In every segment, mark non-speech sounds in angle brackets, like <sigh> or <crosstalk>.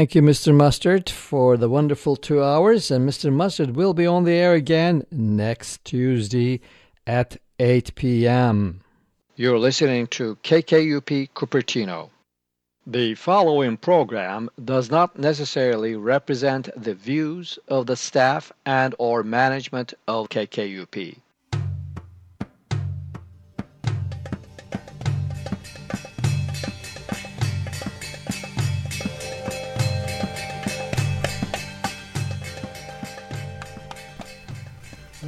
Thank you, Mr. Mustard, for the wonderful two hours. And Mr. Mustard will be on the air again next Tuesday at 8 p.m. You're listening to KKUP Cupertino. The following program does not necessarily represent the views of the staff and or management of KKUP.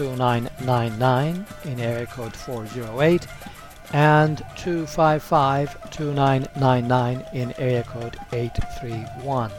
260-2999 in area code 408 and 255-2999 in area code 831.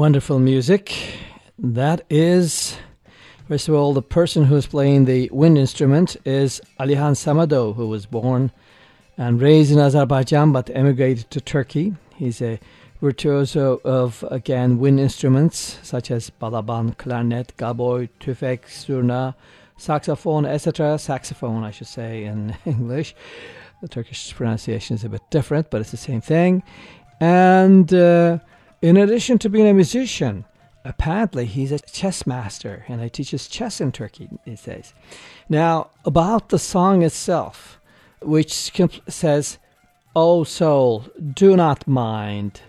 Wonderful music. That is, first of all, the person who is playing the wind instrument is Alihan Samedov, who was born and raised in Azerbaijan but emigrated to Turkey. He's a virtuoso of, again, wind instruments such as balaban, clarinet, gaboy, tüfek, surna, saxophone, etc. Saxophone, I should say, in <laughs> English. The Turkish pronunciation is a bit different, but it's the same thing. And uh, in addition to being a musician, apparently he's a chess master and he teaches chess in Turkey, he says. Now, about the song itself, which says, Oh soul, do not mind.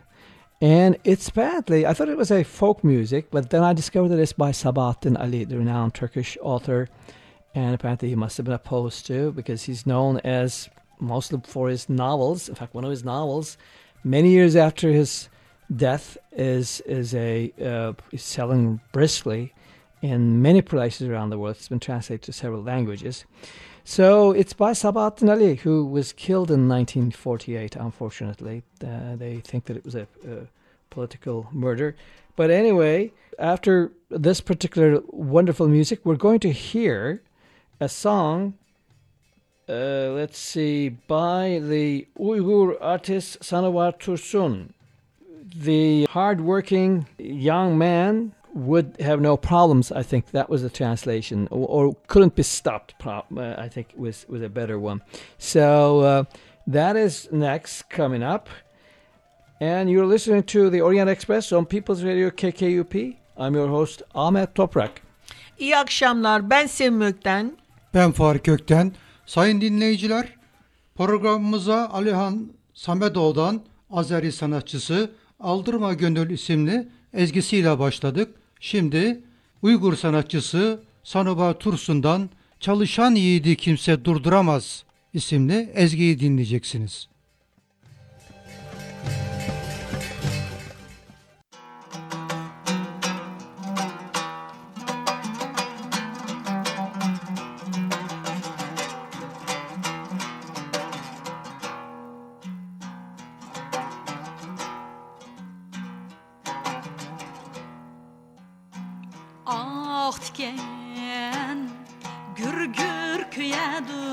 And it's apparently, I thought it was a folk music, but then I discovered that it's by Sabahattin Ali, the renowned Turkish author. And apparently he must have been opposed to because he's known as mostly for his novels. In fact, one of his novels, many years after his death, is is a uh, is selling briskly in many places around the world. It's been translated to several languages. So it's by Sabahattin Ali, who was killed in 1948, unfortunately. Uh, they think that it was a, a, political murder. But anyway, after this particular wonderful music, we're going to hear a song, uh, let's see, by the Uyghur artist Sanubar Tursun. The hardworking young man would have no problems. I think that was the translation, or, or couldn't be stopped. Uh, I think was was a better one. So uh, that is next coming up, and you're listening to the Orient Express on People's Radio KKUP. I'm your host Ahmet Toprak. İyi akşamlar. Ben Sevmök'ten. Ben Faruk Kökten. Sayın dinleyiciler, programımıza Alihan Samedov'dan Azeri sanatçısı Aldırma Gönül isimli ezgisiyle başladık. Şimdi Uygur sanatçısı Sanoba Tursun'dan Çalışan Yiğidi Kimse Durduramaz isimli ezgiyi dinleyeceksiniz. tikan gur gur kuyadi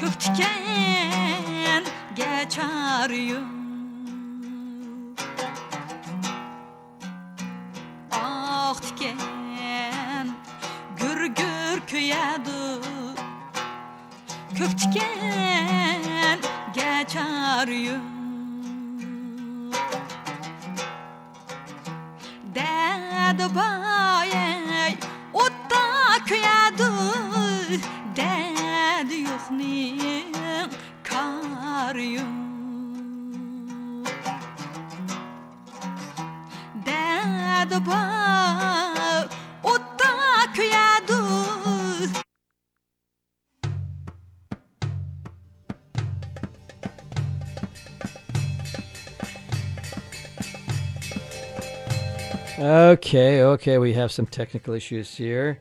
ko'k tikan gachar yo'l okay, we have some technical issues here.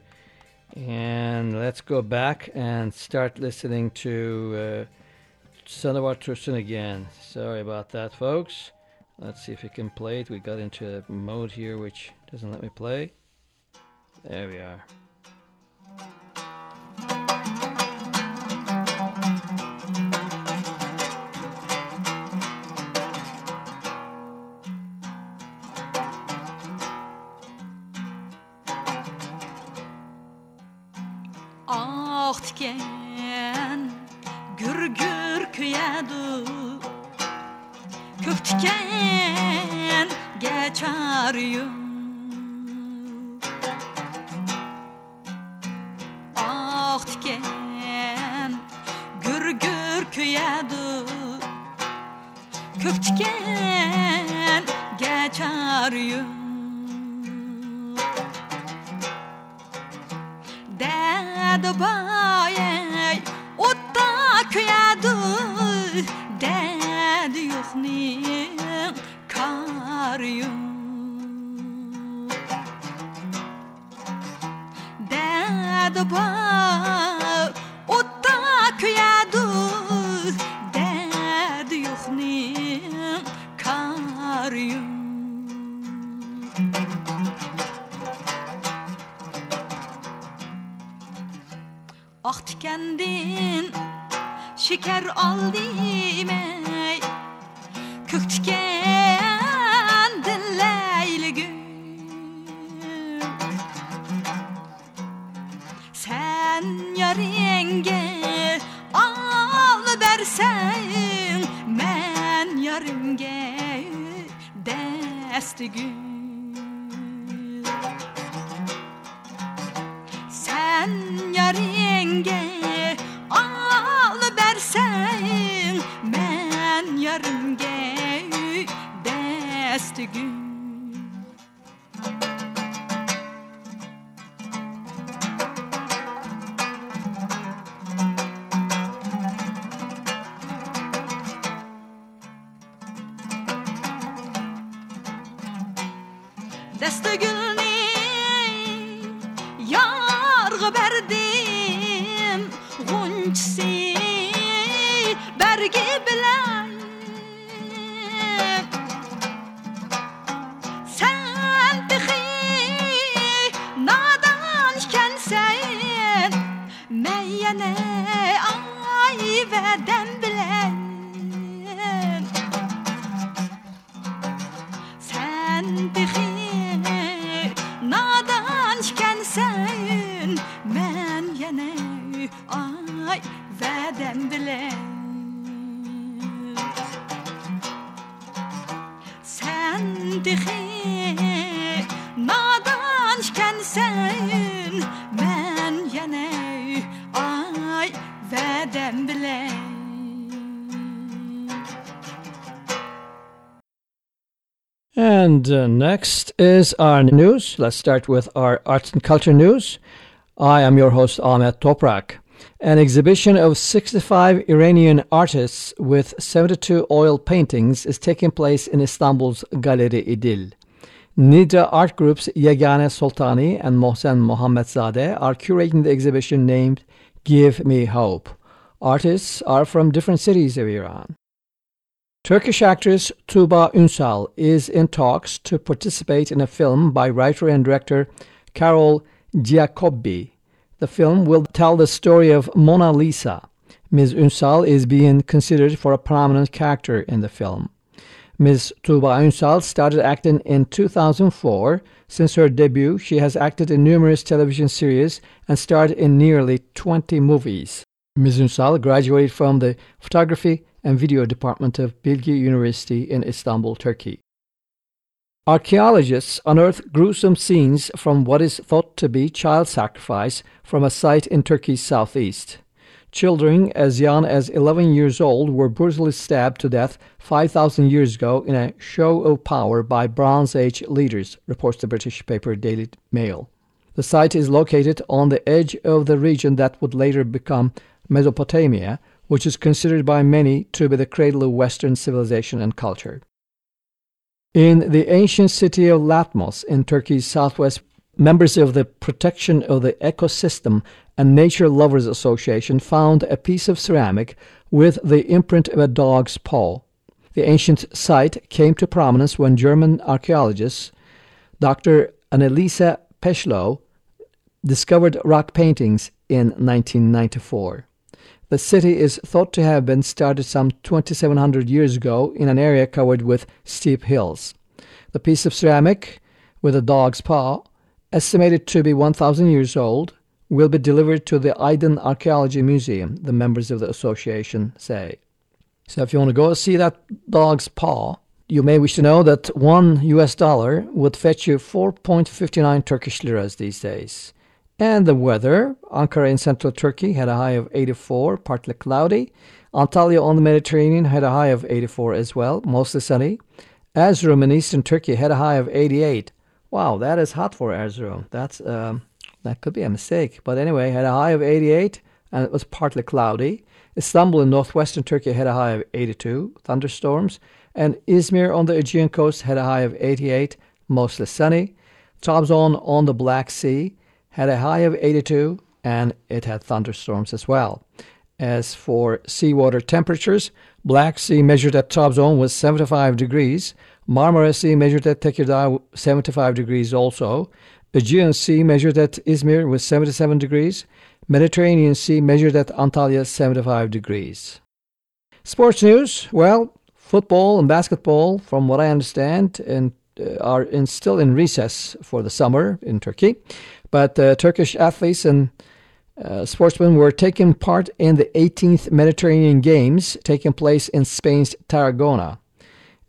And let's go back and start listening to uh, Sanubar Tursun again. Sorry about that, folks. Let's see if we can play it. We got into a mode here which doesn't let me play. There we are. oldu. Kök geçer yol bergi bilen Uh, next is our news. Let's start with our arts and culture news. I am your host, Ahmet Toprak. An exhibition of 65 Iranian artists with 72 oil paintings is taking place in Istanbul's Galeri Idil. Nidra Art Group's Yagane Soltani and Mohsen Mohammedzadeh are curating the exhibition named Give Me Hope. Artists are from different cities of Iran. Turkish actress Tuba Ünsal is in talks to participate in a film by writer and director Carol Giacobbi. The film will tell the story of Mona Lisa. Ms. Ünsal is being considered for a prominent character in the film. Ms. Tuba Ünsal started acting in 2004. Since her debut, she has acted in numerous television series and starred in nearly 20 movies. Ms. Ünsal graduated from the photography and video department of Bilgi University in Istanbul, Turkey. Archaeologists unearthed gruesome scenes from what is thought to be child sacrifice from a site in Turkey's southeast. Children as young as 11 years old were brutally stabbed to death 5,000 years ago in a show of power by Bronze Age leaders, reports the British paper Daily Mail. The site is located on the edge of the region that would later become Mesopotamia, which is considered by many to be the cradle of Western civilization and culture. In the ancient city of Latmos in Turkey's southwest, members of the Protection of the Ecosystem and Nature Lovers Association found a piece of ceramic with the imprint of a dog's paw. The ancient site came to prominence when German archaeologist Dr. Anneliese Peschlow discovered rock paintings in 1994. The city is thought to have been started some 2700 years ago in an area covered with steep hills. The piece of ceramic with a dog's paw, estimated to be 1000 years old, will be delivered to the Aydın Archaeology Museum, the members of the association say. So if you want to go see that dog's paw, you may wish to know that one US dollar would fetch you 4.59 Turkish liras these days. And the weather Ankara in central Turkey had a high of 84, partly cloudy. Antalya on the Mediterranean had a high of 84 as well, mostly sunny. Erzurum in eastern Turkey had a high of 88. Wow, that is hot for Erzurum. That's um, that could be a mistake, but anyway, had a high of 88 and it was partly cloudy. Istanbul in northwestern Turkey had a high of 82, thunderstorms, and Izmir on the Aegean coast had a high of 88, mostly sunny. Trabzon on the Black Sea had a high of 82 and it had thunderstorms as well. As for seawater temperatures, Black Sea measured at Trabzon was 75 degrees, Marmara Sea measured at Tekirdağ 75 degrees also, Aegean Sea measured at Izmir was 77 degrees, Mediterranean Sea measured at Antalya 75 degrees. Sports news, well, football and basketball, from what I understand, and uh, are in, still in recess for the summer in Turkey. But uh, Turkish athletes and uh, sportsmen were taking part in the 18th Mediterranean Games taking place in Spain's Tarragona,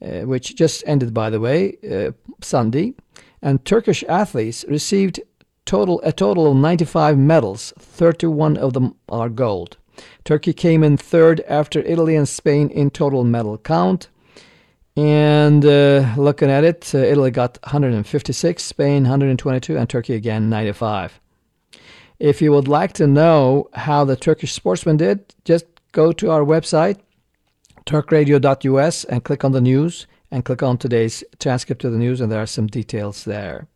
uh, which just ended, by the way, uh, Sunday. And Turkish athletes received total a total of 95 medals. 31 of them are gold. Turkey came in third after Italy and Spain in total medal count. And uh, looking at it, uh, Italy got 156, Spain 122, and Turkey again 95. If you would like to know how the Turkish sportsmen did, just go to our website, turkradio.us, and click on the news and click on today's transcript of the news, and there are some details there.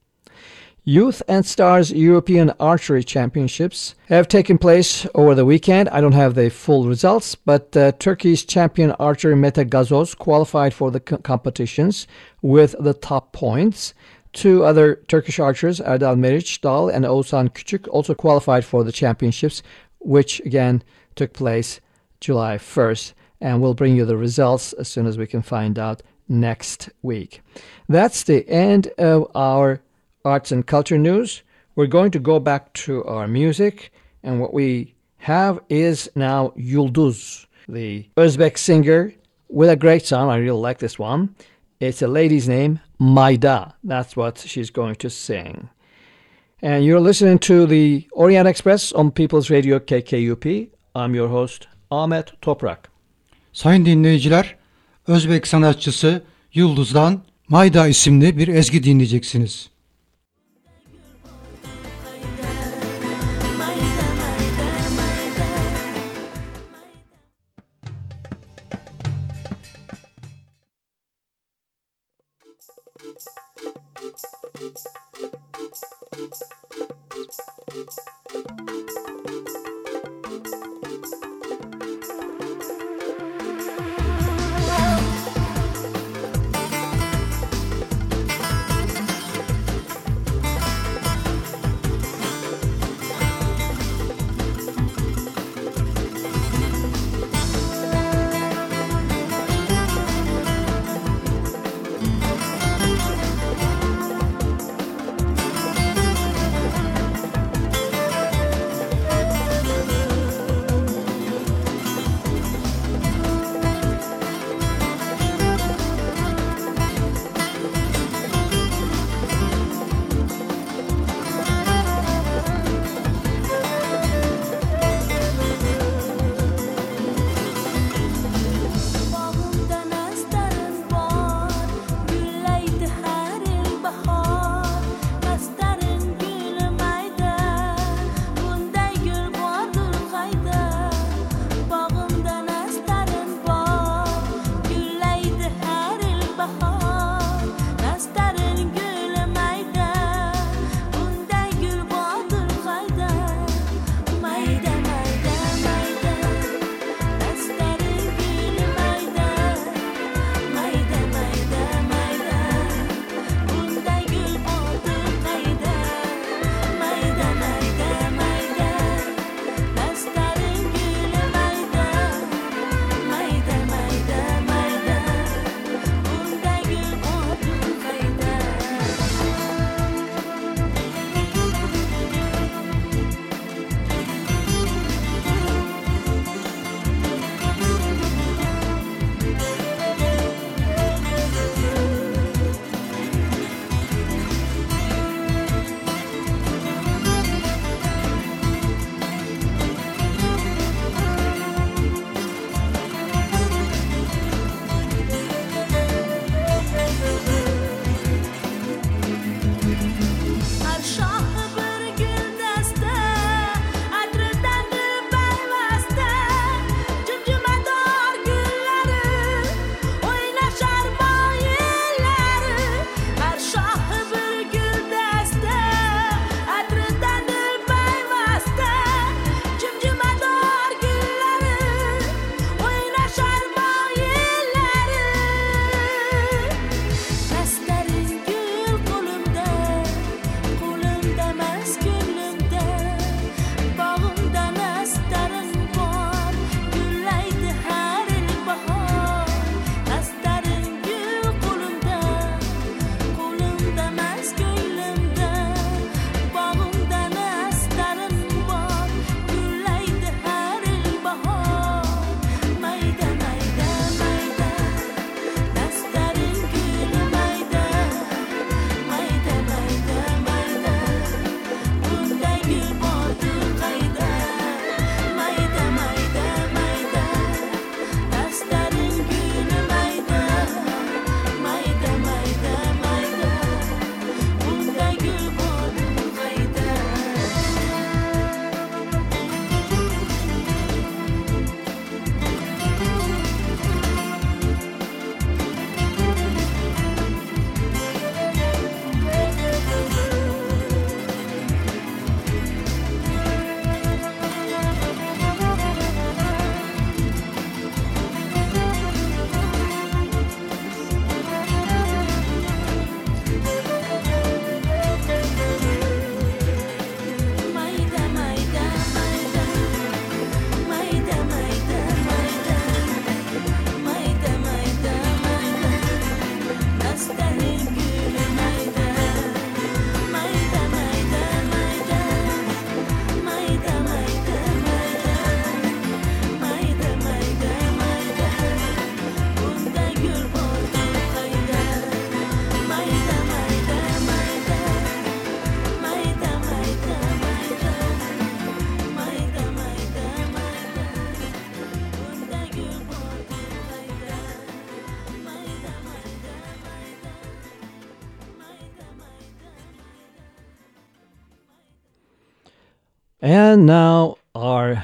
Youth and Stars European Archery Championships have taken place over the weekend. I don't have the full results, but uh, Turkey's champion archer Mete Gazoz qualified for the co- competitions with the top points. Two other Turkish archers, Erdal Meriç Dal and Oğuzhan Küçük, also qualified for the championships, which again took place July 1st. And we'll bring you the results as soon as we can find out next week. That's the end of our arts and culture news. We're going to go back to our music, and what we have is now Yulduz, the Uzbek singer with a great song. I really like this one. It's a lady's name, Maida. That's what she's going to sing. And you're listening to the Orient Express on People's Radio KKUP. I'm your host, Ahmet Toprak. Sayın dinleyiciler, Özbek sanatçısı Yıldız'dan Mayda isimli bir ezgi dinleyeceksiniz.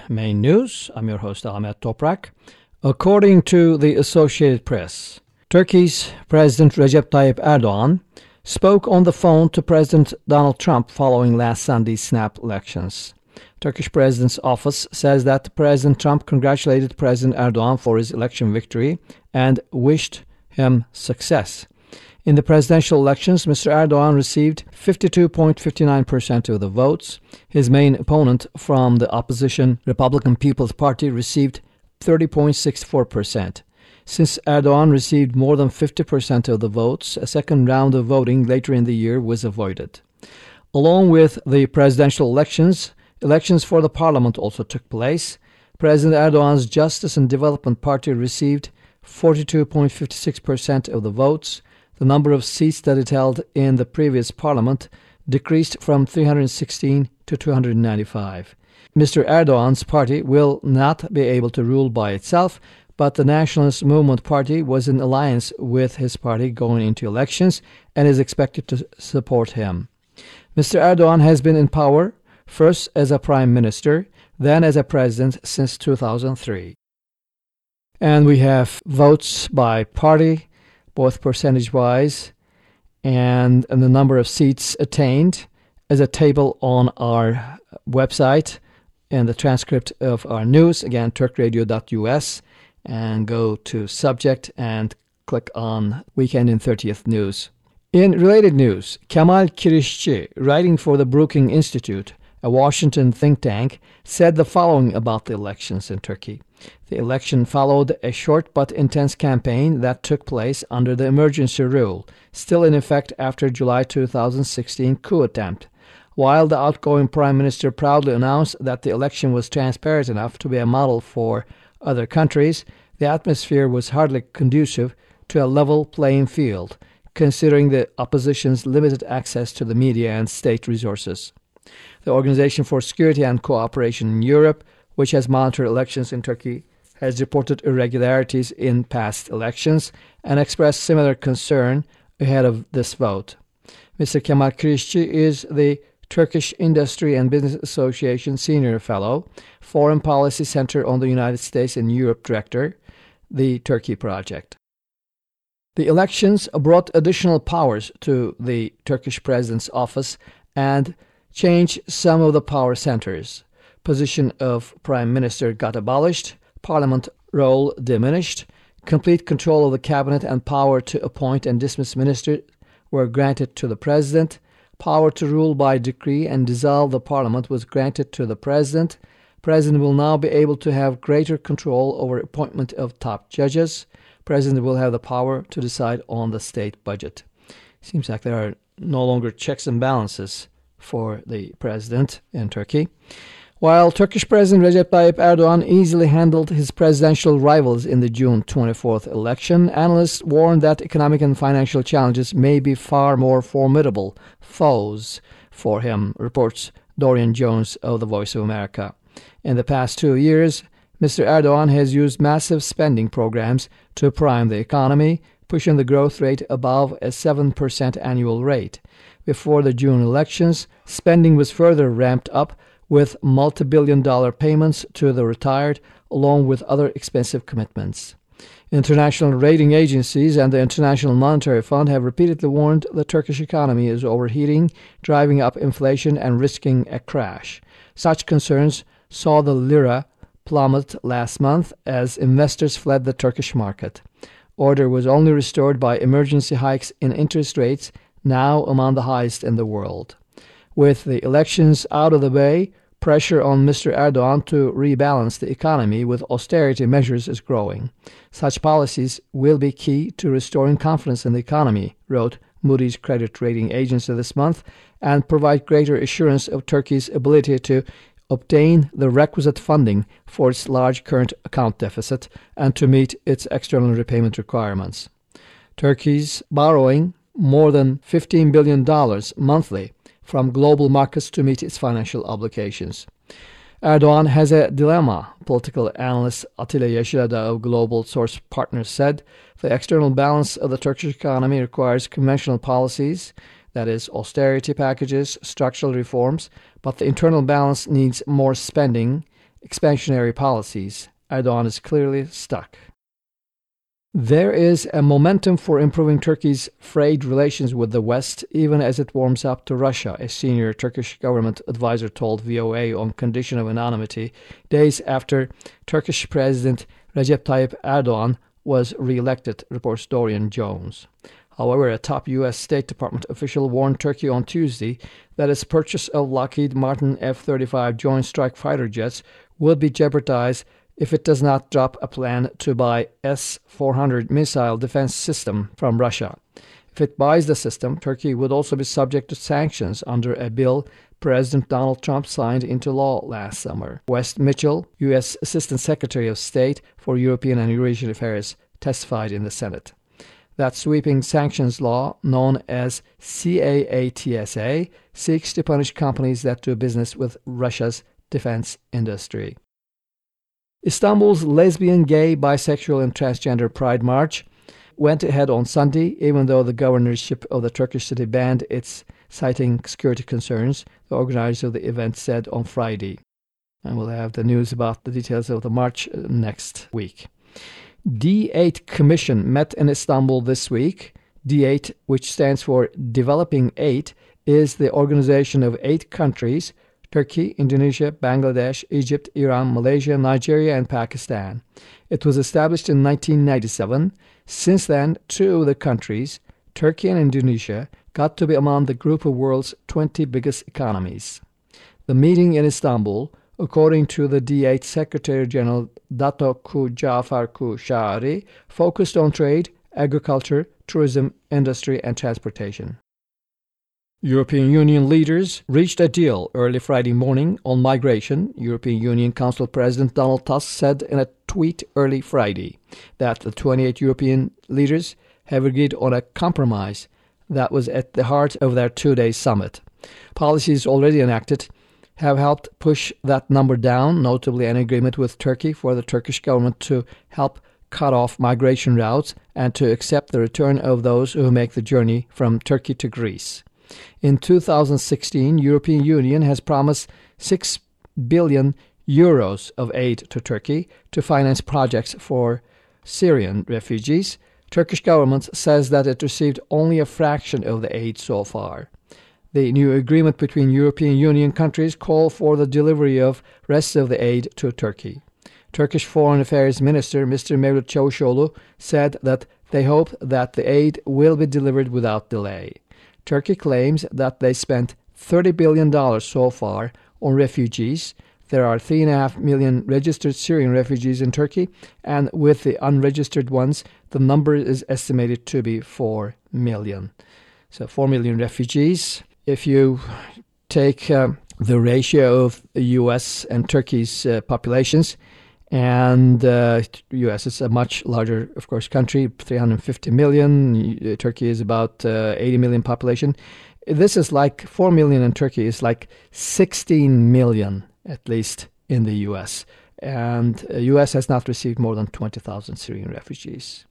Main news. I'm your host Ahmet Toprak. According to the Associated Press, Turkey's President Recep Tayyip Erdogan spoke on the phone to President Donald Trump following last Sunday's snap elections. Turkish President's office says that President Trump congratulated President Erdogan for his election victory and wished him success. In the presidential elections, Mr. Erdogan received 52.59% of the votes. His main opponent from the opposition Republican People's Party received 30.64%. Since Erdogan received more than 50% of the votes, a second round of voting later in the year was avoided. Along with the presidential elections, elections for the parliament also took place. President Erdogan's Justice and Development Party received 42.56% of the votes. The number of seats that it held in the previous parliament decreased from 316 to 295. Mr. Erdogan's party will not be able to rule by itself, but the Nationalist Movement Party was in alliance with his party going into elections and is expected to support him. Mr. Erdogan has been in power first as a prime minister, then as a president since 2003. And we have votes by party both percentage wise and, and the number of seats attained as a table on our website and the transcript of our news. Again, turkradio.us and go to subject and click on Weekend in 30th News. In related news, Kemal Kirişçi, writing for the Brookings Institute, a Washington think tank, said the following about the elections in Turkey. The election followed a short but intense campaign that took place under the emergency rule, still in effect after July 2016 coup attempt. While the outgoing prime minister proudly announced that the election was transparent enough to be a model for other countries, the atmosphere was hardly conducive to a level playing field, considering the opposition's limited access to the media and state resources. The Organization for Security and Cooperation in Europe which has monitored elections in Turkey, has reported irregularities in past elections and expressed similar concern ahead of this vote. Mr. Kemal Kirişçi is the Turkish Industry and Business Association Senior Fellow, Foreign Policy Center on the United States and Europe Director, the Turkey Project. The elections brought additional powers to the Turkish president's office and changed some of the power centers position of prime minister got abolished, parliament role diminished, complete control of the cabinet and power to appoint and dismiss ministers were granted to the president, power to rule by decree and dissolve the parliament was granted to the president. President will now be able to have greater control over appointment of top judges. President will have the power to decide on the state budget. Seems like there are no longer checks and balances for the president in Turkey. While Turkish President Recep Tayyip Erdogan easily handled his presidential rivals in the June 24th election, analysts warn that economic and financial challenges may be far more formidable foes for him, reports Dorian Jones of the Voice of America. In the past two years, Mr. Erdogan has used massive spending programs to prime the economy, pushing the growth rate above a 7% annual rate. Before the June elections, spending was further ramped up with multi billion dollar payments to the retired, along with other expensive commitments. International rating agencies and the International Monetary Fund have repeatedly warned the Turkish economy is overheating, driving up inflation and risking a crash. Such concerns saw the lira plummet last month as investors fled the Turkish market. Order was only restored by emergency hikes in interest rates, now among the highest in the world. With the elections out of the way, Pressure on Mr. Erdogan to rebalance the economy with austerity measures is growing. Such policies will be key to restoring confidence in the economy, wrote Moody's credit rating agency this month, and provide greater assurance of Turkey's ability to obtain the requisite funding for its large current account deficit and to meet its external repayment requirements. Turkey's borrowing more than $15 billion monthly from global markets to meet its financial obligations. Erdogan has a dilemma, political analyst Atilla Yeşilada of Global Source Partners said. The external balance of the Turkish economy requires conventional policies that is, austerity packages, structural reforms, but the internal balance needs more spending, expansionary policies. Erdogan is clearly stuck. There is a momentum for improving Turkey's frayed relations with the West, even as it warms up to Russia, a senior Turkish government advisor told VOA on condition of anonymity, days after Turkish President Recep Tayyip Erdogan was re-elected, reports Dorian Jones. However, a top U.S. State Department official warned Turkey on Tuesday that its purchase of Lockheed Martin F 35 Joint Strike Fighter jets would be jeopardized if it does not drop a plan to buy S 400 missile defense system from Russia. If it buys the system, Turkey would also be subject to sanctions under a bill President Donald Trump signed into law last summer. Wess Mitchell, U.S. Assistant Secretary of State for European and Eurasian Affairs, testified in the Senate. That sweeping sanctions law, known as CAATSA, seeks to punish companies that do business with Russia's defense industry. Istanbul's lesbian, gay, bisexual, and transgender Pride March went ahead on Sunday, even though the governorship of the Turkish city banned its citing security concerns, the organizer of the event said on Friday. And we'll have the news about the details of the march uh, next week. D8 Commission met in Istanbul this week. D8, which stands for Developing Eight, is the organization of eight countries Turkey, Indonesia, Bangladesh, Egypt, Iran, Malaysia, Nigeria, and Pakistan. It was established in 1997. Since then, two of the countries, Turkey and Indonesia, got to be among the group of world's 20 biggest economies. The meeting in Istanbul, according to the D8 Secretary General Dato Ku Jaafar focused on trade, agriculture, tourism, industry, and transportation. European Union leaders reached a deal early Friday morning on migration. European Union Council President Donald Tusk said in a tweet early Friday that the 28 European leaders have agreed on a compromise that was at the heart of their two day summit. Policies already enacted have helped push that number down, notably an agreement with Turkey for the Turkish government to help cut off migration routes and to accept the return of those who make the journey from Turkey to Greece. In 2016, European Union has promised 6 billion euros of aid to Turkey to finance projects for Syrian refugees. Turkish government says that it received only a fraction of the aid so far. The new agreement between European Union countries call for the delivery of rest of the aid to Turkey. Turkish Foreign Affairs Minister Mr. Mevlut Çavuşoğlu said that they hope that the aid will be delivered without delay. Turkey claims that they spent $30 billion so far on refugees. There are 3.5 million registered Syrian refugees in Turkey, and with the unregistered ones, the number is estimated to be 4 million. So, 4 million refugees. If you take uh, the ratio of the US and Turkey's uh, populations, and uh, U.S. is a much larger, of course, country, 350 million. Turkey is about uh, 80 million population. This is like 4 million in Turkey is like 16 million at least in the U.S. And the U.S. has not received more than 20,000 Syrian refugees,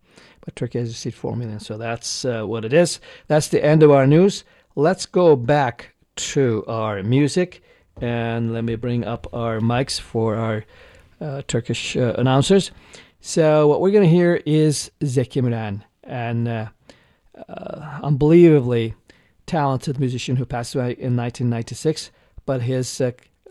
but Turkey has received 4 million. So that's uh, what it is. That's the end of our news. Let's go back to our music, and let me bring up our mics for our uh, Turkish uh, announcers. So what we're going to hear is Zeki Müren, an uh, uh, unbelievably talented musician who passed away in 1996, but his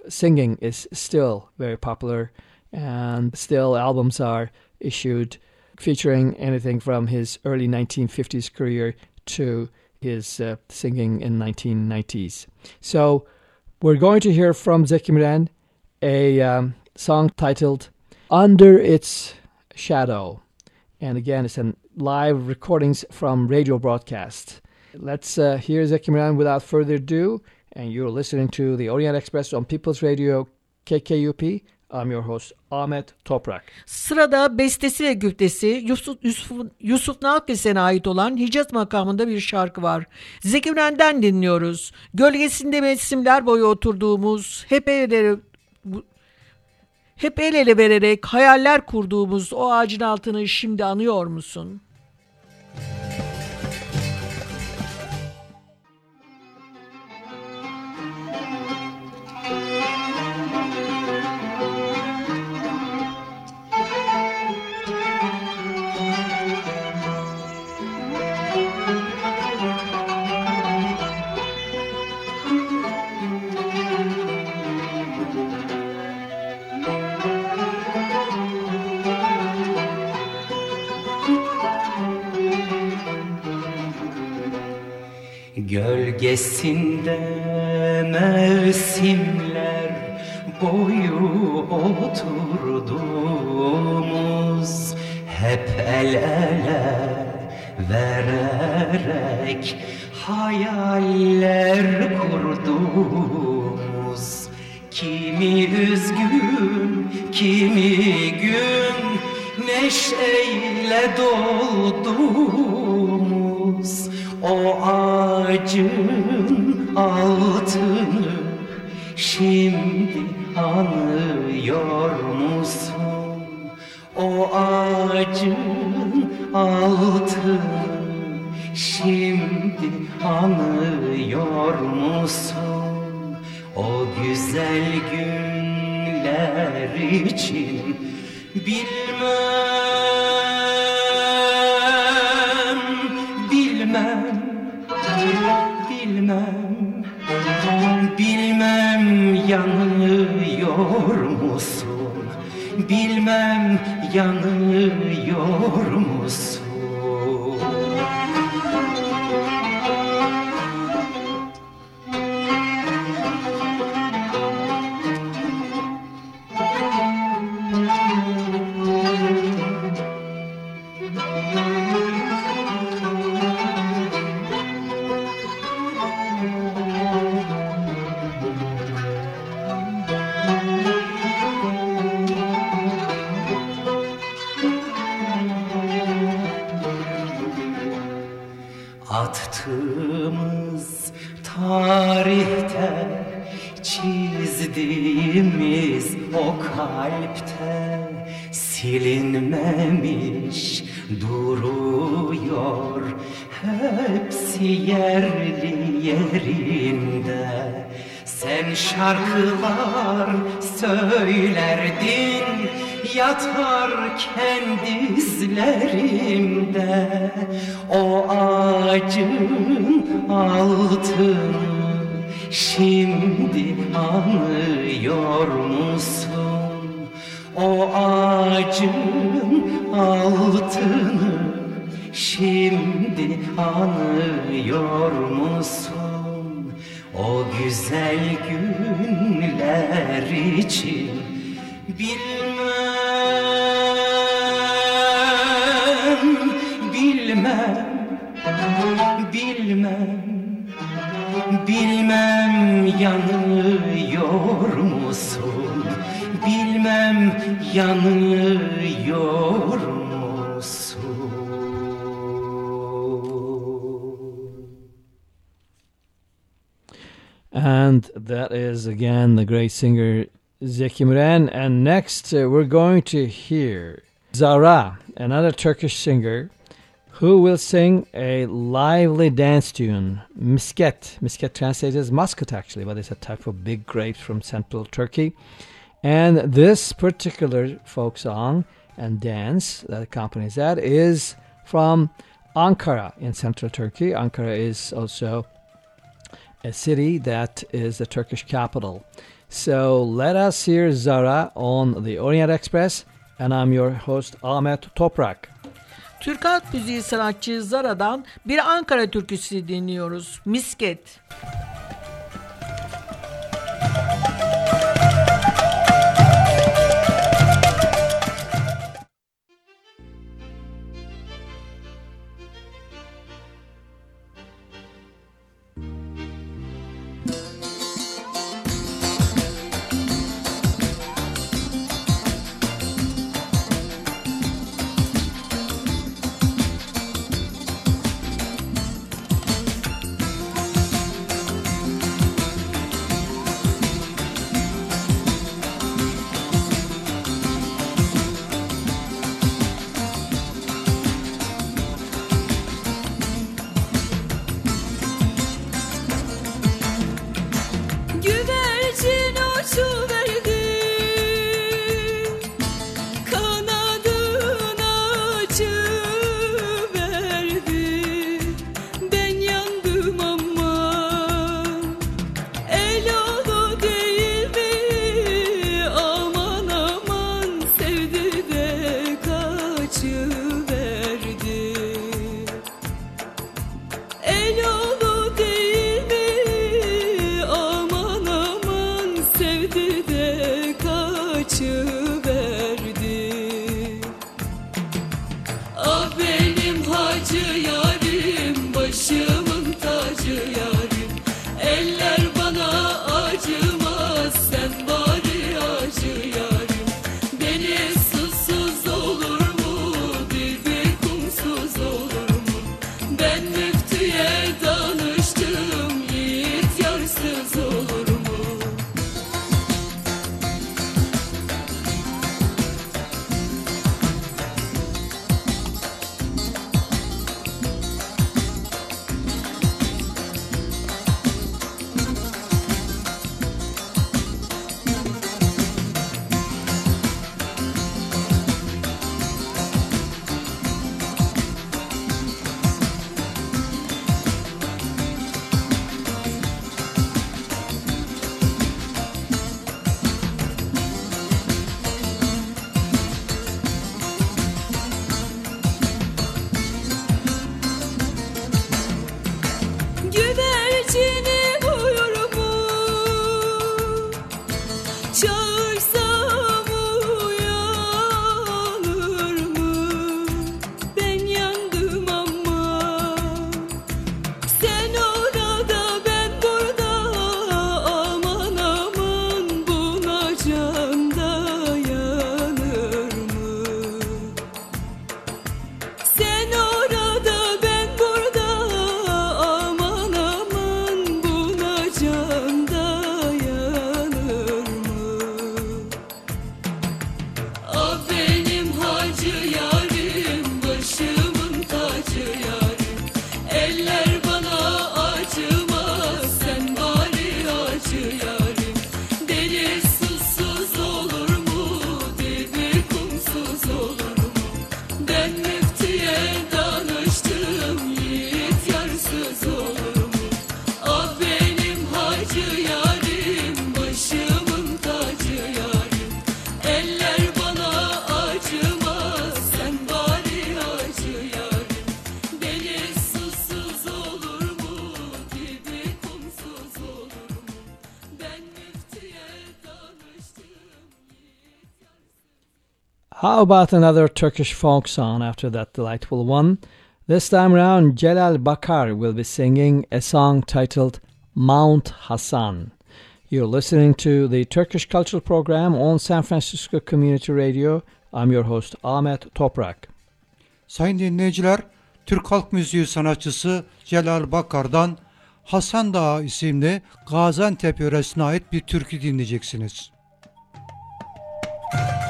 singing is still very popular, and still albums are issued featuring anything from his early 1950s career to his uh, singing in 1990s. So we're going to hear from Zeki Müren a um, song titled Under Its Shadow. And again, it's a live recordings from radio broadcast. Let's uh, hear Zeki Müren without further ado. And you're listening to the Orient Express on People's Radio KKUP. I'm your host Ahmet Toprak. Sırada bestesi ve güftesi Yusuf, Yusuf, Yusuf Nalkesen'e ait olan Hicaz makamında bir şarkı var. Zeki Müren'den dinliyoruz. Gölgesinde mevsimler boyu oturduğumuz, hep evleri hep el ele vererek hayaller kurduğumuz o ağacın altını şimdi anıyor musun?'' Gölgesinde mevsimler boyu oturduğumuz Hep el ele vererek hayaller kurduğumuz. Kimi üzgün, kimi gün neşeyle dolduğumuz O ağacın altını şimdi anıyor musun? O ağacın altını şimdi anıyor musun? O güzel günler için bilmem, Bilmem yanıyor Bilmem, bilmem, bilmem, yanıyor musun? Bilmem yanıyor musun? And that is again the great singer Zeki Müren. And next uh, we're going to hear Zara, another Turkish singer, who will sing a lively dance tune, misket. Misket translates as muscat actually, but it's a type of big grapes from central Turkey. And this particular folk song and dance that accompanies that is from Ankara in central Turkey. Ankara is also a city that is the Turkish capital. So let us hear Zara on the Orient Express, and I'm your host Ahmet Toprak. Türk halk müziği sanatçı Zara'dan bir Ankara türküsü dinliyoruz. Misket. How about another Turkish folk song after that delightful one? This time round, Celal Bakar will be singing a song titled Mount Hasan. You're listening to the Turkish Cultural Program on San Francisco Community Radio. I'm your host Ahmet Toprak. Sayın dinleyiciler, Türk halk müziği sanatçısı Celal Bakar'dan Hasan Dağı isimli Gaziantep yöresine ait bir türkü dinleyeceksiniz. Görmedin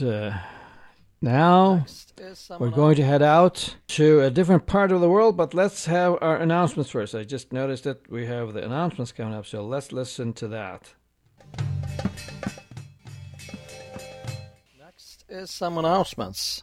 And uh, now we're going to head out to a different part of the world, but let's have our announcements first. I just noticed that we have the announcements coming up, so let's listen to that. Next is some announcements.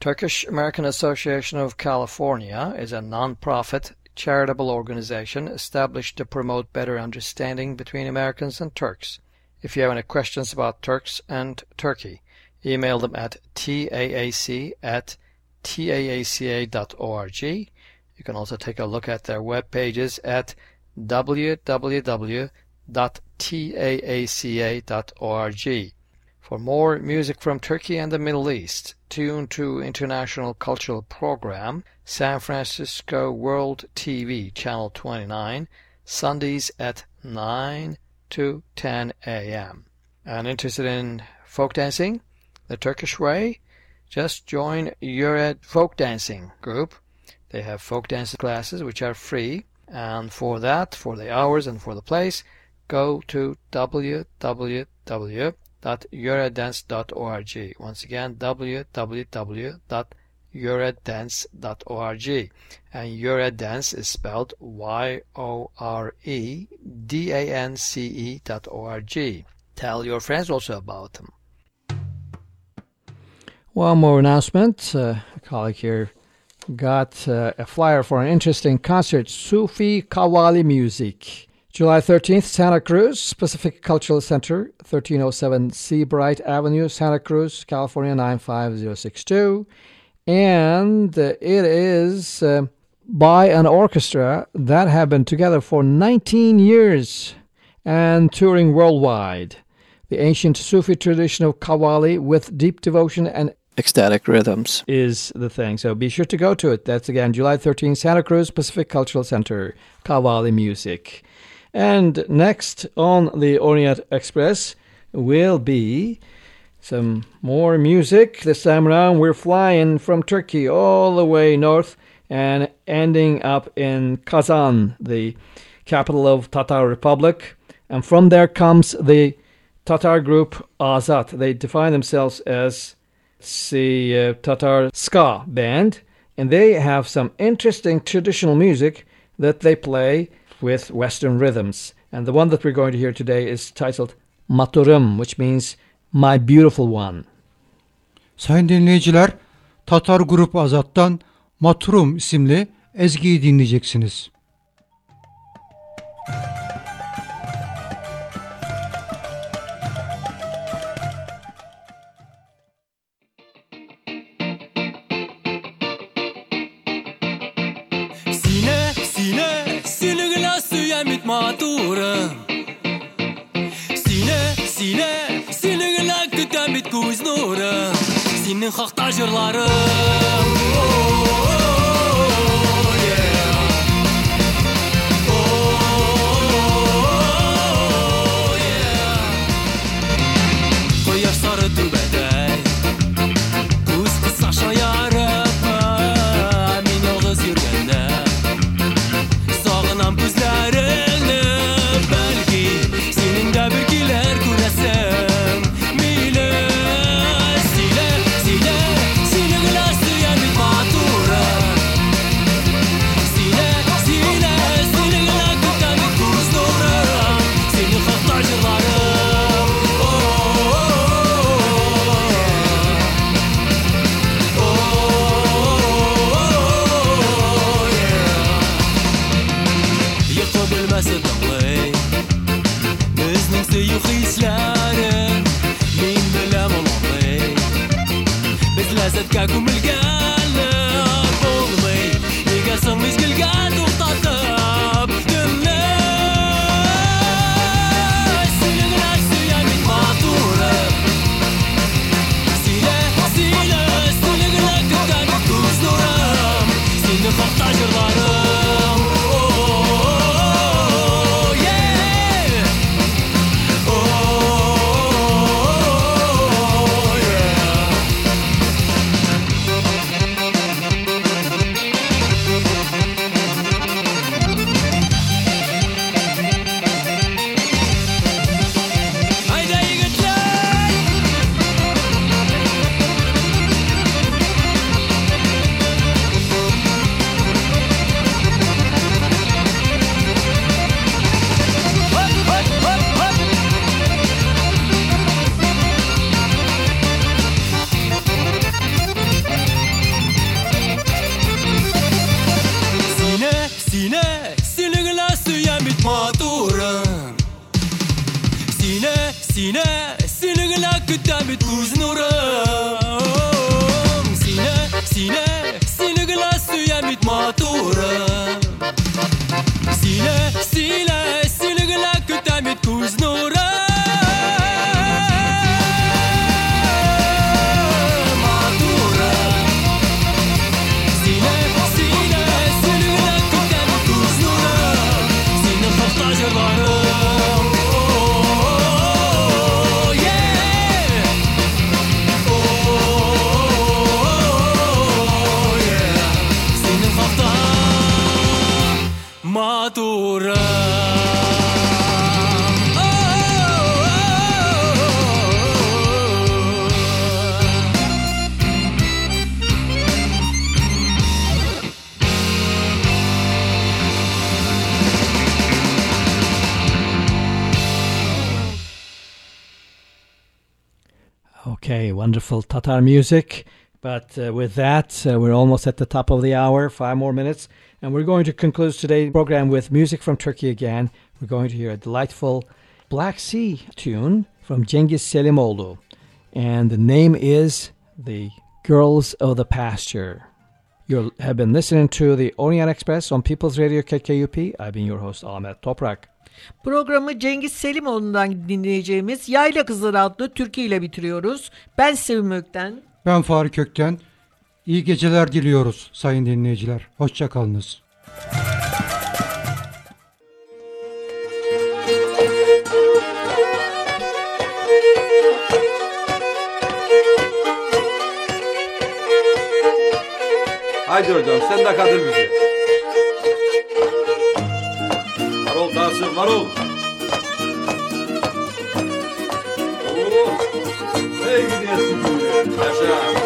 Turkish American Association of California is a non-profit charitable organization established to promote better understanding between Americans and Turks. If you have any questions about Turks and Turkey, email them at taac at taaca.org. You can also take a look at their web pages at www.taaca.org. For more music from Turkey and the Middle East, tune to International Cultural Program, San Francisco World TV, Channel 29, Sundays at 9 to 10 a.m. And interested in folk dancing, the Turkish way? Just join Yored Folk Dancing Group. They have folk dance classes which are free, and for that, for the hours and for the place, go to www.yoreddance.org. Once again, www.yoreddance.org. And Yored Dance is spelled Y-O-R-E-D-A-N-C-E dot O-R-G. Tell your friends also about them. One more announcement. Uh, a colleague here got uh, a flyer for an interesting concert, Sufi Qawwali Music. July 13th, Santa Cruz, Pacific Cultural Center, 1307 Seabright Avenue, Santa Cruz, California 95062. And uh, it is uh, by an orchestra that have been together for 19 years and touring worldwide. The ancient Sufi tradition of Qawwali with deep devotion and ecstatic rhythms is the thing. So be sure to go to it. That's again July 13th, Santa Cruz Pacific Cultural Center, Qawwali Music. And next on the Orient Express will be some more music. This time around, we're flying from Turkey all the way north and ending up in Kazan, the capital of Tatar Republic. And from there comes the Tatar group Azat. They define themselves as the uh, Tatar ska band, and they have some interesting traditional music that they play with Western rhythms. And the one that we're going to hear today is titled Maturym, which means My Beautiful One. Sayın dinleyiciler, Tatar Grup Azat'tan Maturym isimli ezgiyi dinleyeceksiniz. Sine, менің хақта жырларым матуры Сине, сине, сине генә көтәм бит күз нурым Сине, сине, сине генә сөям бит матурым Сине, сине Wonderful Tatar music. But uh, with that, uh, we're almost at the top of the hour, five more minutes. And we're going to conclude today's program with music from Turkey again. We're going to hear a delightful Black Sea tune from Cengiz Selimoğlu. And the name is The Girls of the Pasture. You have been listening to the Orient Express on People's Radio KKUP. I've been your host, Ahmet Toprak. Programı Cengiz Selimoğlu'ndan dinleyeceğimiz Yayla Kızları adlı türkü ile bitiriyoruz. Ben Sevim Ökten. Ben Fahri Kökten. İyi geceler diliyoruz sayın dinleyiciler. Hoşçakalınız. Haydi hocam sen de kadın bizi. Barulho, barulho. Oh. Ei, que desse, Vai já.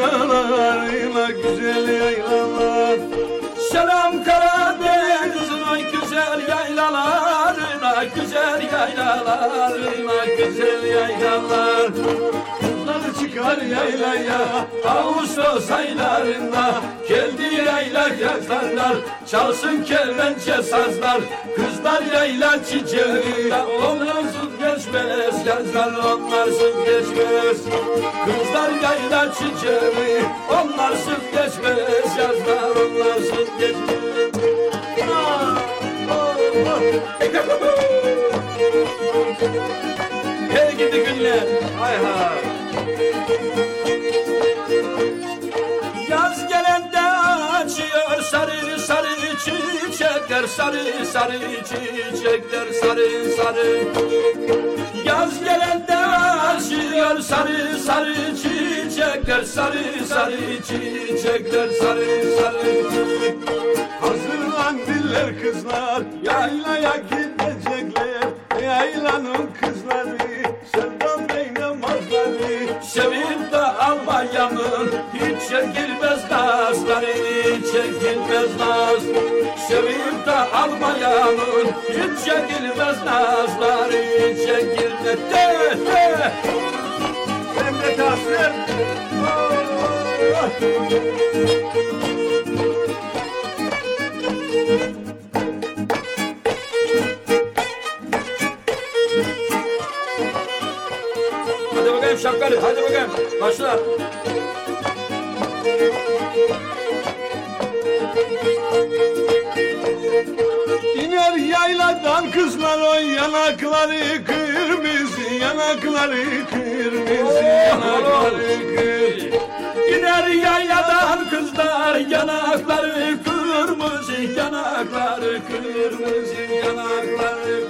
Güzel yaylalarına güzel yaylalar. Selam Karadeniz vay güzel yaylalarına güzel yaylalarına güzel yaylalar. Kızlar çıkar yaylaya Ağustos aylarında. Geldi yayla yazlarlar Çalsın kemençe sazlar. Kızlar yayla çiçeği Onlarsız geçmez yazlar Onlarsız geçmez Kızlar yayla çiçeği Onlarsız geçmez yazlar Onlarsız geçmez. Hey gidi günler. Hay hay. Yaz gelende açıyor sarı sarı çiçekler sarı sarı çiçekler sarı sarı. Yaz gelende açıyor sarı sarı çiçekler sarı sarı çiçekler sarı sarı. Hazırlan diller kızlar Yaylaya gidecekler. Yaylanın kızları Sevdan beynamazları Sevim çekilmez nazları çekilmez naz Sevip de almayanın hiç çekilmez nazları çekilmez de de Emre Tasir. Hadi bakayım şapkalı hadi bakayım. Başla İner yayladan kızlar o yanakları kırmızı yanakları kırmızı yanakları kırmızı. İner yayladan kızlar yanakları kırmızı yanakları kırmızı yanakları kır Kimin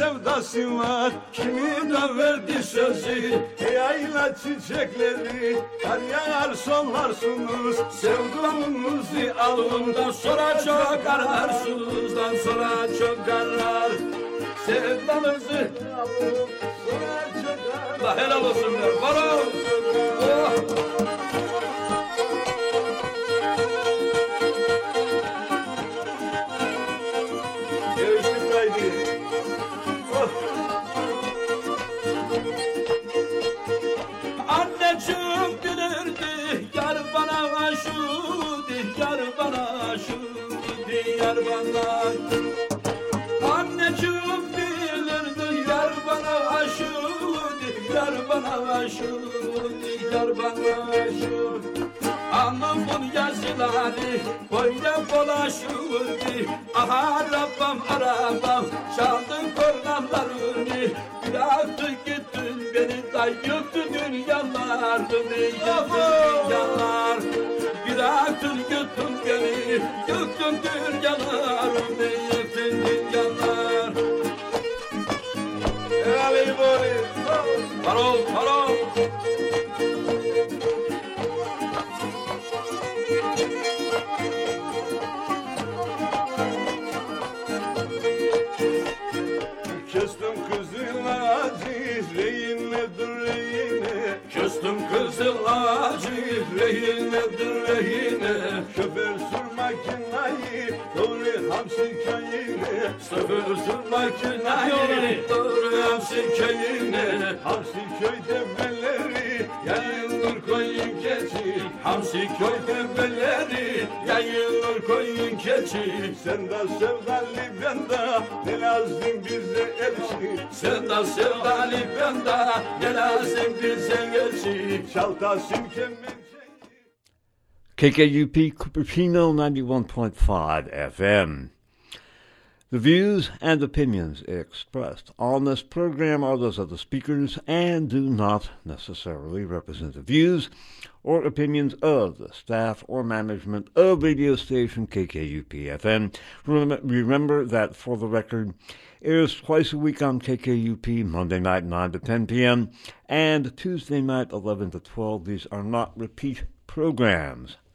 sevdası var. Kimin de verdi sözü? Yayla çiçekleri kar yağar sollarsınız Sevdamımızı alından sonra çok ararsınız Dan sonra çok arar Sevdamızı Sonra çok La helal olsun be Bravo Oh. Bana aşıktı Yar bana aşıktı Anamın yazıları böyle dolaşırdı. Aha Rabbam arabam çaldın kornalarını Bıraktı gittin beni da yıktı dünyalarını Yıktı dünyalar Bıraktın gittin beni yıktın dünyalarını Sıfır sür makinayı yayılır koyun keçi Sen de sevdalı ben de ne lazım bize elçi Sen de sevdalı ben de ne lazım bize geçi Çalta silkemen KKUP Cupertino 91.5 FM. The views and opinions expressed on this program are those of the speakers and do not necessarily represent the views or opinions of the staff or management of radio station KKUP FM. Remember that for the record, airs twice a week on KKUP, Monday night 9 to 10 p.m. and Tuesday night 11 to 12. These are not repeat programs.